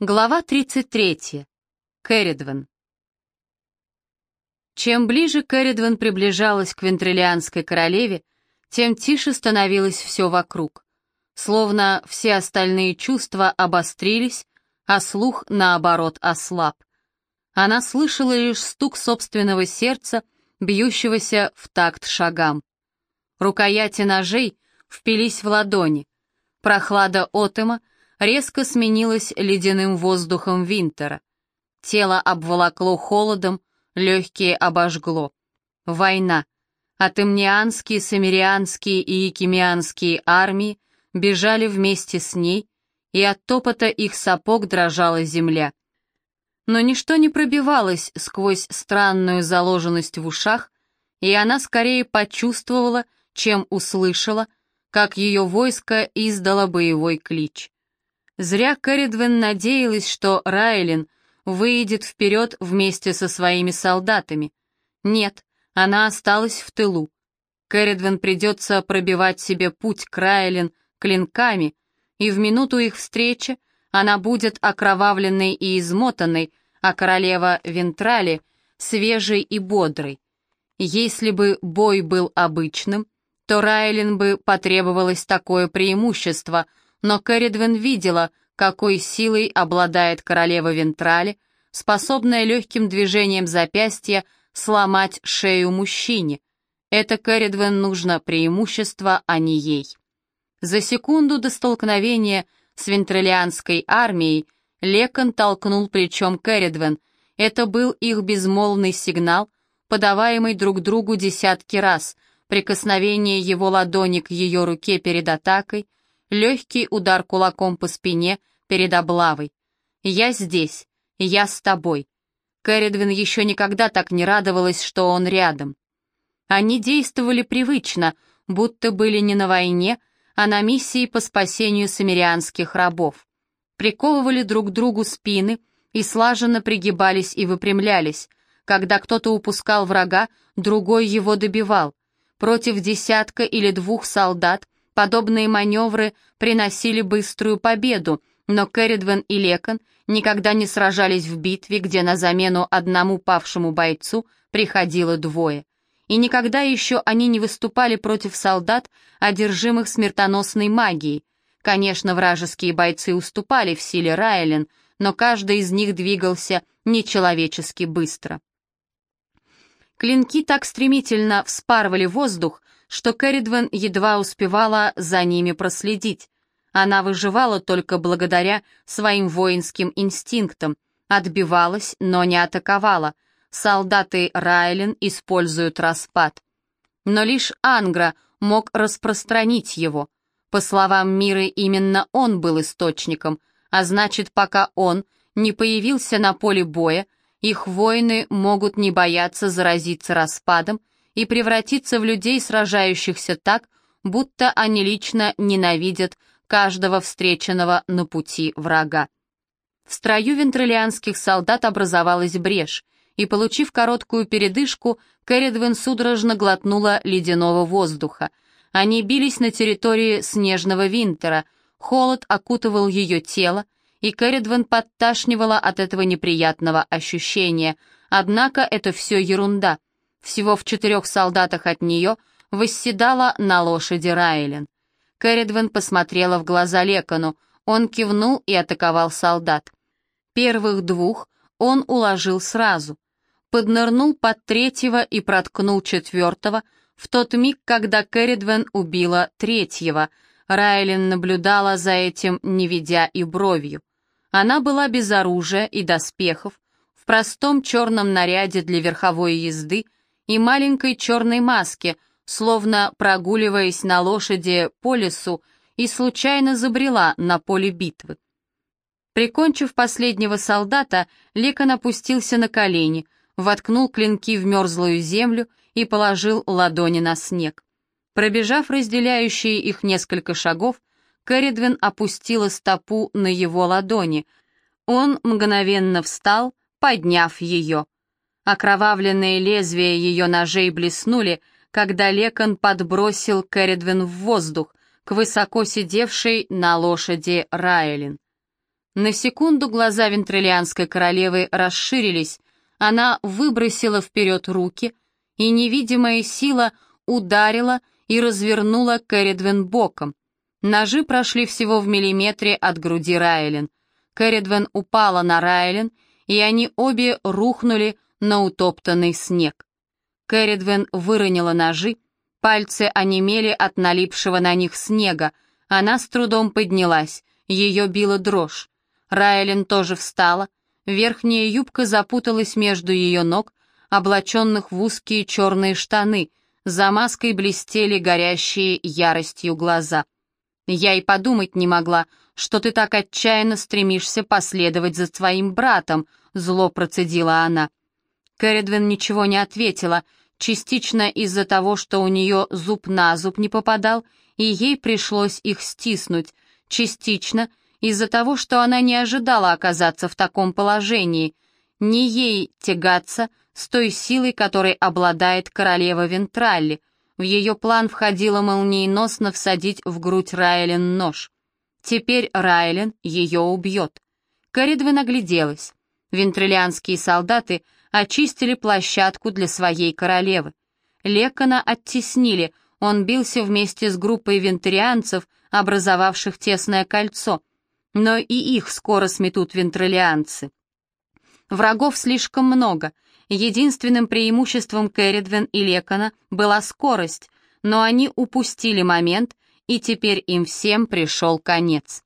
Глава 33. Кэрридвен. Чем ближе Кэрридвен приближалась к Вентриллианской королеве, тем тише становилось все вокруг. Словно все остальные чувства обострились, а слух, наоборот, ослаб. Она слышала лишь стук собственного сердца, бьющегося в такт шагам. Рукояти ножей впились в ладони. Прохлада отыма — резко сменилось ледяным воздухом Винтера. Тело обволокло холодом, легкие обожгло. Война. Атемнианские, самирианские и якимианские армии бежали вместе с ней, и от топота их сапог дрожала земля. Но ничто не пробивалось сквозь странную заложенность в ушах, и она скорее почувствовала, чем услышала, как ее войско издало боевой клич. Зря Кэрридвен надеялась, что Райлин выйдет вперед вместе со своими солдатами. Нет, она осталась в тылу. Кэрридвен придется пробивать себе путь к Райлин клинками, и в минуту их встречи она будет окровавленной и измотанной, а королева Вентрали — свежей и бодрой. Если бы бой был обычным, то Райлин бы потребовалось такое преимущество — но Кэрридвен видела, какой силой обладает королева Вентрали, способная легким движением запястья сломать шею мужчине. Это Кэрридвен нужно преимущество, а не ей. За секунду до столкновения с вентралианской армией Лекон толкнул плечом Кэрридвен. Это был их безмолвный сигнал, подаваемый друг другу десятки раз, прикосновение его ладони к ее руке перед атакой — легкий удар кулаком по спине перед облавой. «Я здесь, я с тобой». Кэрридвин еще никогда так не радовалась, что он рядом. Они действовали привычно, будто были не на войне, а на миссии по спасению самирианских рабов. Приковывали друг другу спины и слаженно пригибались и выпрямлялись. Когда кто-то упускал врага, другой его добивал. Против десятка или двух солдат Подобные маневры приносили быструю победу, но Кэрридвен и Лекон никогда не сражались в битве, где на замену одному павшему бойцу приходило двое. И никогда еще они не выступали против солдат, одержимых смертоносной магией. Конечно, вражеские бойцы уступали в силе Райлен, но каждый из них двигался нечеловечески быстро. Клинки так стремительно вспарывали воздух, что Кэрридвен едва успевала за ними проследить. Она выживала только благодаря своим воинским инстинктам, отбивалась, но не атаковала. Солдаты Райлен используют распад. Но лишь Ангра мог распространить его. По словам Миры, именно он был источником, а значит, пока он не появился на поле боя, их воины могут не бояться заразиться распадом и превратиться в людей, сражающихся так, будто они лично ненавидят каждого встреченного на пути врага. В строю вентролианских солдат образовалась брешь, и, получив короткую передышку, Кэрридвен судорожно глотнула ледяного воздуха. Они бились на территории снежного Винтера, холод окутывал ее тело, и Кэрридвен подташнивала от этого неприятного ощущения. Однако это все ерунда. Всего в четырех солдатах от нее восседала на лошади Райлен. Кэрридвен посмотрела в глаза Лекону, он кивнул и атаковал солдат. Первых двух он уложил сразу. Поднырнул под третьего и проткнул четвертого, в тот миг, когда Кэрридвен убила третьего. Райлен наблюдала за этим, не ведя и бровью. Она была без оружия и доспехов, в простом черном наряде для верховой езды и маленькой черной маске, словно прогуливаясь на лошади по лесу и случайно забрела на поле битвы. Прикончив последнего солдата, Лекон опустился на колени, воткнул клинки в мерзлую землю и положил ладони на снег. Пробежав разделяющие их несколько шагов, Кэрридвин опустила стопу на его ладони. Он мгновенно встал, подняв ее. Окровавленные лезвия ее ножей блеснули, когда Лекон подбросил Кэрридвин в воздух, к высоко сидевшей на лошади Райлин. На секунду глаза вентриллианской королевы расширились, она выбросила вперед руки, и невидимая сила ударила и развернула Кэрридвен боком. Ножи прошли всего в миллиметре от груди Райлен. Кэрридвен упала на Райлен, и они обе рухнули на утоптанный снег. Кэрридвен выронила ножи, пальцы онемели от налипшего на них снега, она с трудом поднялась, ее била дрожь. Райлен тоже встала, верхняя юбка запуталась между ее ног, облаченных в узкие черные штаны, за маской блестели горящие яростью глаза. Я и подумать не могла, что ты так отчаянно стремишься последовать за своим братом», — зло процедила она. Кэрридвен ничего не ответила, частично из-за того, что у нее зуб на зуб не попадал, и ей пришлось их стиснуть, частично из-за того, что она не ожидала оказаться в таком положении, не ей тягаться с той силой, которой обладает королева Вентралли, в ее план входило молниеносно всадить в грудь Райлен нож. Теперь Райлен ее убьет. Коридвы нагляделась. Вентриллианские солдаты очистили площадку для своей королевы. Лекона оттеснили, он бился вместе с группой вентарианцев, образовавших тесное кольцо. Но и их скоро сметут вентриллианцы. Врагов слишком много — Единственным преимуществом Кэрридвен и Лекона была скорость, но они упустили момент, и теперь им всем пришел конец.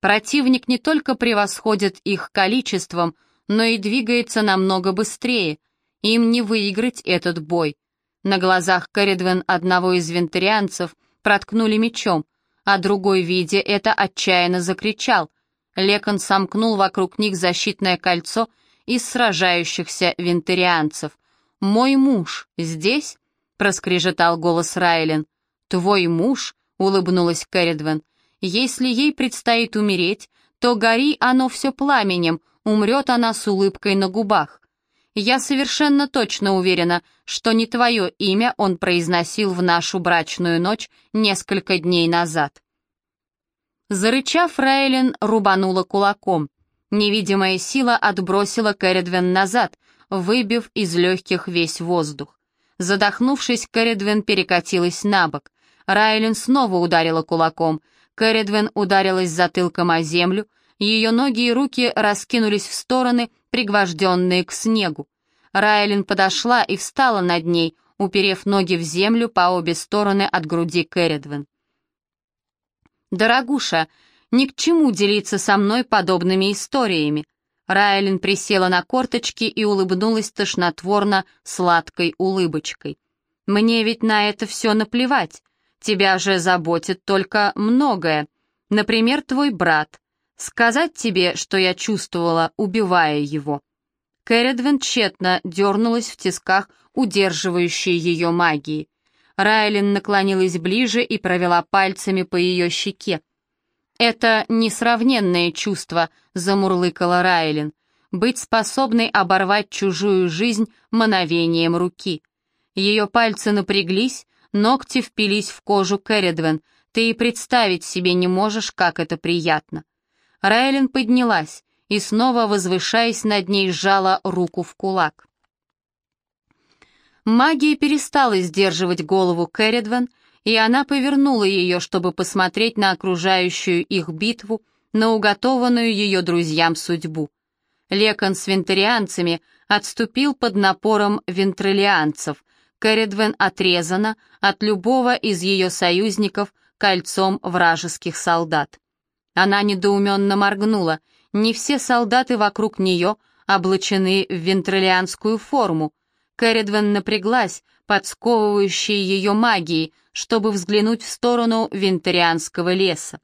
Противник не только превосходит их количеством, но и двигается намного быстрее. Им не выиграть этот бой. На глазах Кэрридвен одного из вентарианцев проткнули мечом, а другой, видя это, отчаянно закричал. Лекон сомкнул вокруг них защитное кольцо из сражающихся вентарианцев. «Мой муж здесь?» — проскрежетал голос Райлен. «Твой муж?» — улыбнулась Кэрридвен. «Если ей предстоит умереть, то гори оно все пламенем, умрет она с улыбкой на губах. Я совершенно точно уверена, что не твое имя он произносил в нашу брачную ночь несколько дней назад». Зарычав, Райлен рубанула кулаком. Невидимая сила отбросила Кэрридвен назад, выбив из легких весь воздух. Задохнувшись, Кэрридвен перекатилась на бок. Райлен снова ударила кулаком. Кэрридвен ударилась затылком о землю, ее ноги и руки раскинулись в стороны, пригвожденные к снегу. Райлен подошла и встала над ней, уперев ноги в землю по обе стороны от груди Кэрридвен. «Дорогуша, ни к чему делиться со мной подобными историями. Райлин присела на корточки и улыбнулась тошнотворно сладкой улыбочкой. «Мне ведь на это все наплевать. Тебя же заботит только многое. Например, твой брат. Сказать тебе, что я чувствовала, убивая его». Кэрридвен тщетно дернулась в тисках, удерживающей ее магии. Райлин наклонилась ближе и провела пальцами по ее щеке. «Это несравненное чувство», — замурлыкала Райлин, «быть способной оборвать чужую жизнь мановением руки». Ее пальцы напряглись, ногти впились в кожу Кэрридвен, ты и представить себе не можешь, как это приятно. Райлин поднялась и, снова возвышаясь над ней, сжала руку в кулак. Магия перестала сдерживать голову Кэрридвен, и она повернула ее, чтобы посмотреть на окружающую их битву, на уготованную ее друзьям судьбу. Лекон с вентарианцами отступил под напором вентрилианцев, Кэрридвен отрезана от любого из ее союзников кольцом вражеских солдат. Она недоуменно моргнула, не все солдаты вокруг нее облачены в вентрилианскую форму. Кэрридвен напряглась, подсковывающей ее магией, чтобы взглянуть в сторону вентарианского леса.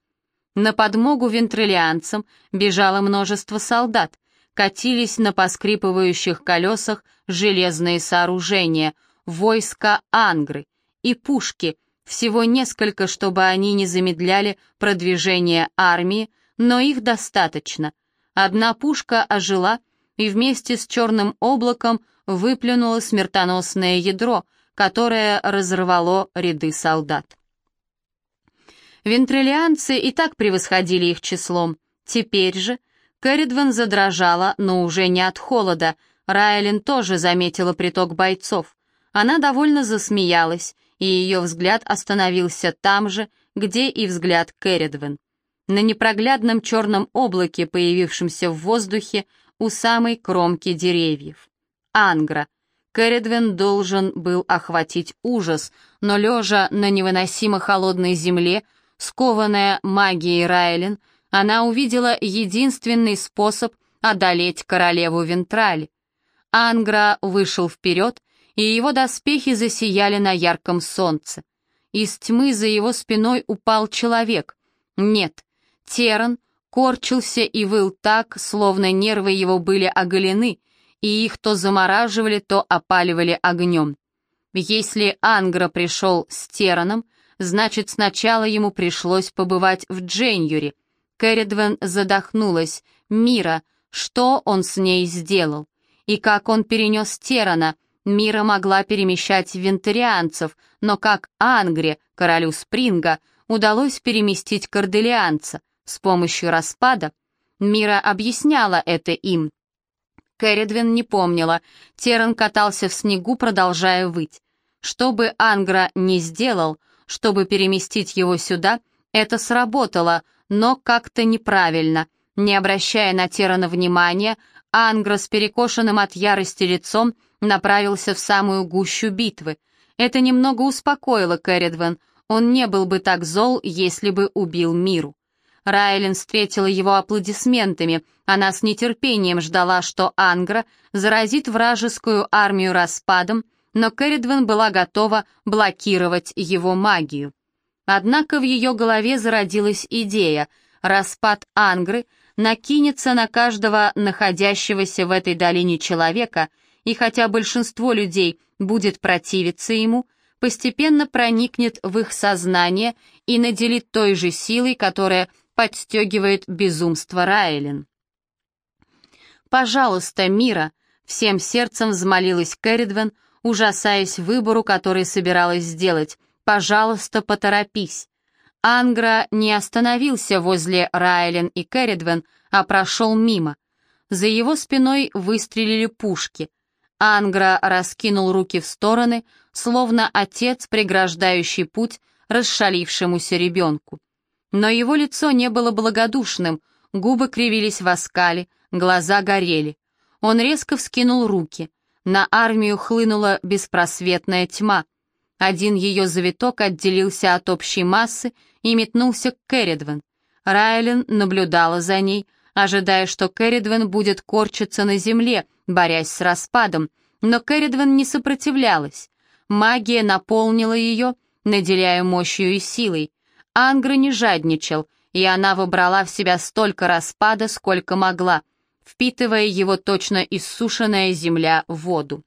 На подмогу вентрилианцам бежало множество солдат, катились на поскрипывающих колесах железные сооружения, войска Ангры и пушки, всего несколько, чтобы они не замедляли продвижение армии, но их достаточно. Одна пушка ожила и вместе с черным облаком выплюнула смертоносное ядро, которое разорвало ряды солдат. Вентриллианцы и так превосходили их числом. Теперь же Кэрридвен задрожала, но уже не от холода. Райлин тоже заметила приток бойцов. Она довольно засмеялась, и ее взгляд остановился там же, где и взгляд Кэрридвен. На непроглядном черном облаке, появившемся в воздухе у самой кромки деревьев. Ангра. Кэрридвен должен был охватить ужас, но лежа на невыносимо холодной земле, скованная магией Райлин, она увидела единственный способ одолеть королеву Вентраль. Ангра вышел вперед, и его доспехи засияли на ярком солнце. Из тьмы за его спиной упал человек. Нет, Теран корчился и выл так, словно нервы его были оголены, и их то замораживали, то опаливали огнем. Если Ангра пришел с Тераном, значит, сначала ему пришлось побывать в Дженюре. Кэрридвен задохнулась. Мира, что он с ней сделал? И как он перенес Терана? Мира могла перемещать вентарианцев, но как Ангре, королю Спринга, удалось переместить корделианца? С помощью распада? Мира объясняла это им. Кэрридвин не помнила. Теран катался в снегу, продолжая выть. Что бы Ангра не сделал, чтобы переместить его сюда, это сработало, но как-то неправильно. Не обращая на Терана внимания, Ангра с перекошенным от ярости лицом направился в самую гущу битвы. Это немного успокоило Кэрридвен. Он не был бы так зол, если бы убил Миру. Райлин встретила его аплодисментами. Она с нетерпением ждала, что Ангра заразит вражескую армию распадом, но Кэрридвен была готова блокировать его магию. Однако в ее голове зародилась идея. Распад Ангры накинется на каждого находящегося в этой долине человека, и хотя большинство людей будет противиться ему, постепенно проникнет в их сознание и наделит той же силой, которая подстегивает безумство Райлин. «Пожалуйста, Мира!» — всем сердцем взмолилась Кэрридвен, ужасаясь выбору, который собиралась сделать. «Пожалуйста, поторопись!» Ангра не остановился возле Райлен и Кэрридвен, а прошел мимо. За его спиной выстрелили пушки. Ангра раскинул руки в стороны, словно отец, преграждающий путь расшалившемуся ребенку. Но его лицо не было благодушным, губы кривились в оскале, глаза горели. Он резко вскинул руки. На армию хлынула беспросветная тьма. Один ее завиток отделился от общей массы и метнулся к Керридвен. Райлен наблюдала за ней, ожидая, что Керридвен будет корчиться на земле, борясь с распадом, но Керридвен не сопротивлялась. Магия наполнила ее, наделяя мощью и силой. Ангра не жадничал, и она выбрала в себя столько распада, сколько могла, впитывая его точно иссушенная земля в воду.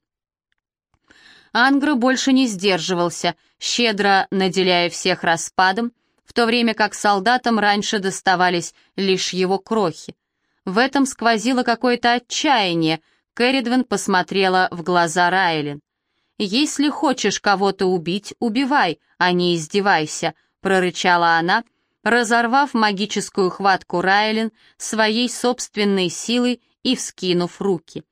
Ангра больше не сдерживался, щедро наделяя всех распадом, в то время как солдатам раньше доставались лишь его крохи. В этом сквозило какое-то отчаяние, Кэрридвен посмотрела в глаза Райлин. «Если хочешь кого-то убить, убивай, а не издевайся», — прорычала она, разорвав магическую хватку Райлин своей собственной силой и вскинув руки.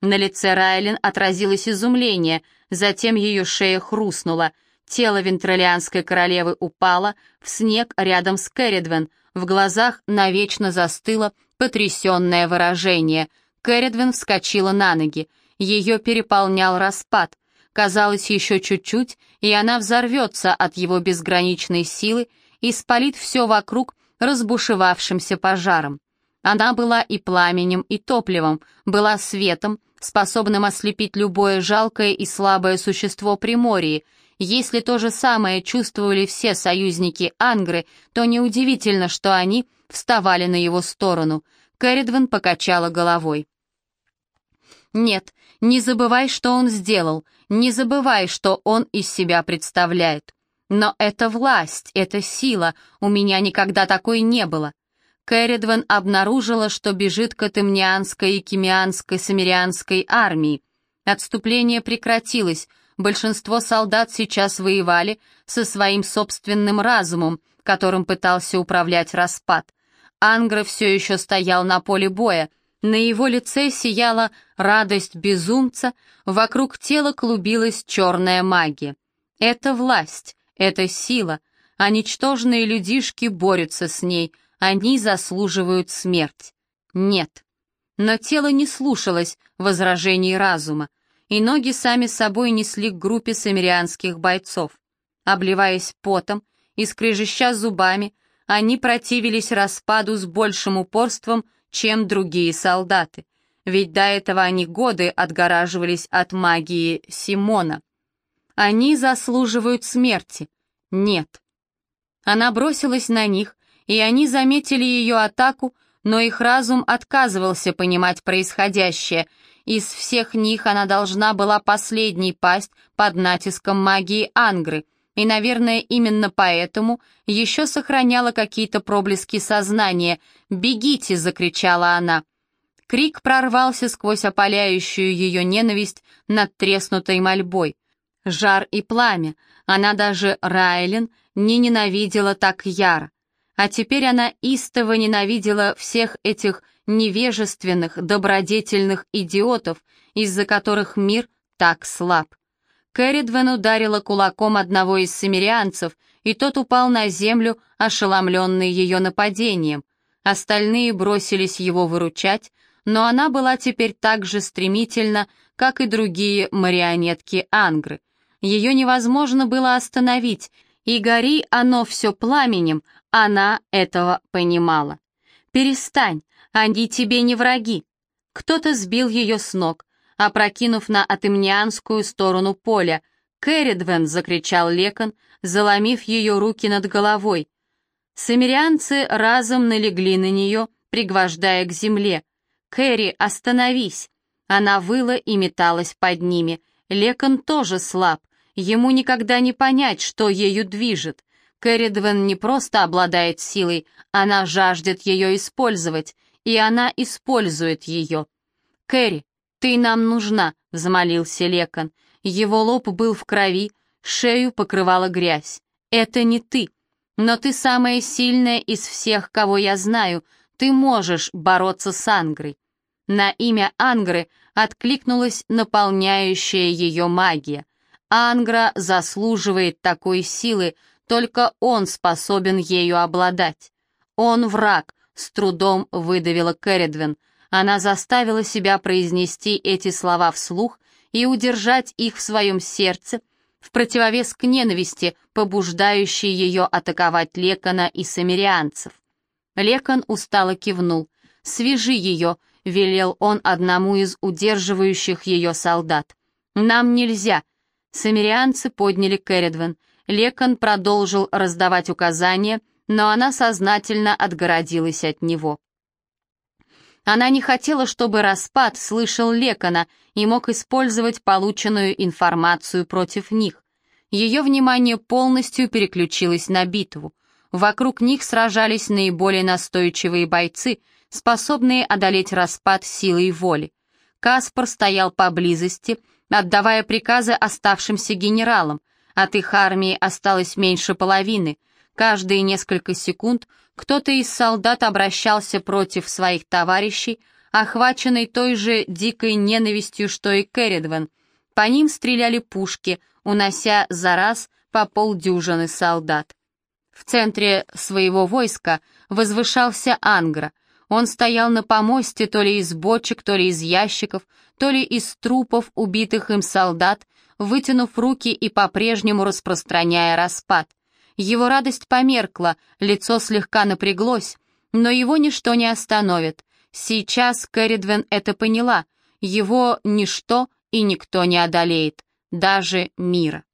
На лице Райлин отразилось изумление, затем ее шея хрустнула. Тело вентролианской королевы упало в снег рядом с Кэрридвен, в глазах навечно застыло потрясенное выражение. Кэрридвен вскочила на ноги. Ее переполнял распад. Казалось, еще чуть-чуть, и она взорвется от его безграничной силы и спалит все вокруг разбушевавшимся пожаром. Она была и пламенем, и топливом, была светом, способным ослепить любое жалкое и слабое существо Приморья. Если то же самое чувствовали все союзники Ангры, то неудивительно, что они вставали на его сторону. Кэрридвен покачала головой. «Нет, не забывай, что он сделал, не забывай, что он из себя представляет. Но это власть, это сила, у меня никогда такой не было». Кэрридвен обнаружила, что бежит к Атемнианской и Кимианской самирианской армии. Отступление прекратилось, большинство солдат сейчас воевали со своим собственным разумом, которым пытался управлять распад. Ангра все еще стоял на поле боя, на его лице сияла радость безумца, вокруг тела клубилась черная магия. Это власть, это сила, а ничтожные людишки борются с ней, они заслуживают смерть. Нет. Но тело не слушалось возражений разума, и ноги сами собой несли к группе самирианских бойцов. Обливаясь потом и скрежеща зубами, они противились распаду с большим упорством, чем другие солдаты, ведь до этого они годы отгораживались от магии Симона. Они заслуживают смерти. Нет. Она бросилась на них, и они заметили ее атаку, но их разум отказывался понимать происходящее. Из всех них она должна была последней пасть под натиском магии Ангры, и, наверное, именно поэтому еще сохраняла какие-то проблески сознания. «Бегите!» — закричала она. Крик прорвался сквозь опаляющую ее ненависть над треснутой мольбой. Жар и пламя. Она даже Райлен не ненавидела так яро. А теперь она истово ненавидела всех этих невежественных, добродетельных идиотов, из-за которых мир так слаб. Кэрридвен ударила кулаком одного из семирианцев, и тот упал на землю, ошеломленный ее нападением. Остальные бросились его выручать, но она была теперь так же стремительна, как и другие марионетки Ангры. Ее невозможно было остановить, и гори оно все пламенем, она этого понимала. «Перестань, они тебе не враги». Кто-то сбил ее с ног, опрокинув на атымнианскую сторону поля. «Кэрридвен!» — закричал Лекон, заломив ее руки над головой. Самирианцы разом налегли на нее, пригвождая к земле. «Кэрри, остановись!» Она выла и металась под ними. Лекон тоже слаб. Ему никогда не понять, что ею движет. Кэрридвен не просто обладает силой, она жаждет ее использовать, и она использует ее. «Кэрри, ты нам нужна», — взмолился Лекон. Его лоб был в крови, шею покрывала грязь. «Это не ты, но ты самая сильная из всех, кого я знаю. Ты можешь бороться с Ангрой». На имя Ангры откликнулась наполняющая ее магия. Ангра заслуживает такой силы, только он способен ею обладать. Он враг, с трудом выдавила Кэрридвин. Она заставила себя произнести эти слова вслух и удержать их в своем сердце, в противовес к ненависти, побуждающей ее атаковать Лекона и самирианцев. Лекон устало кивнул. «Свяжи ее», — велел он одному из удерживающих ее солдат. «Нам нельзя». Самирианцы подняли Кэрридвен. Лекон продолжил раздавать указания, но она сознательно отгородилась от него. Она не хотела, чтобы распад слышал Лекона и мог использовать полученную информацию против них. Ее внимание полностью переключилось на битву. Вокруг них сражались наиболее настойчивые бойцы, способные одолеть распад силой воли. Каспар стоял поблизости, отдавая приказы оставшимся генералам — от их армии осталось меньше половины. Каждые несколько секунд кто-то из солдат обращался против своих товарищей, охваченный той же дикой ненавистью, что и Керридвен. По ним стреляли пушки, унося за раз по полдюжины солдат. В центре своего войска возвышался Ангра. Он стоял на помосте то ли из бочек, то ли из ящиков, то ли из трупов убитых им солдат, вытянув руки и по-прежнему распространяя распад. Его радость померкла, лицо слегка напряглось, но его ничто не остановит. Сейчас Кэрридвен это поняла, его ничто и никто не одолеет, даже мира.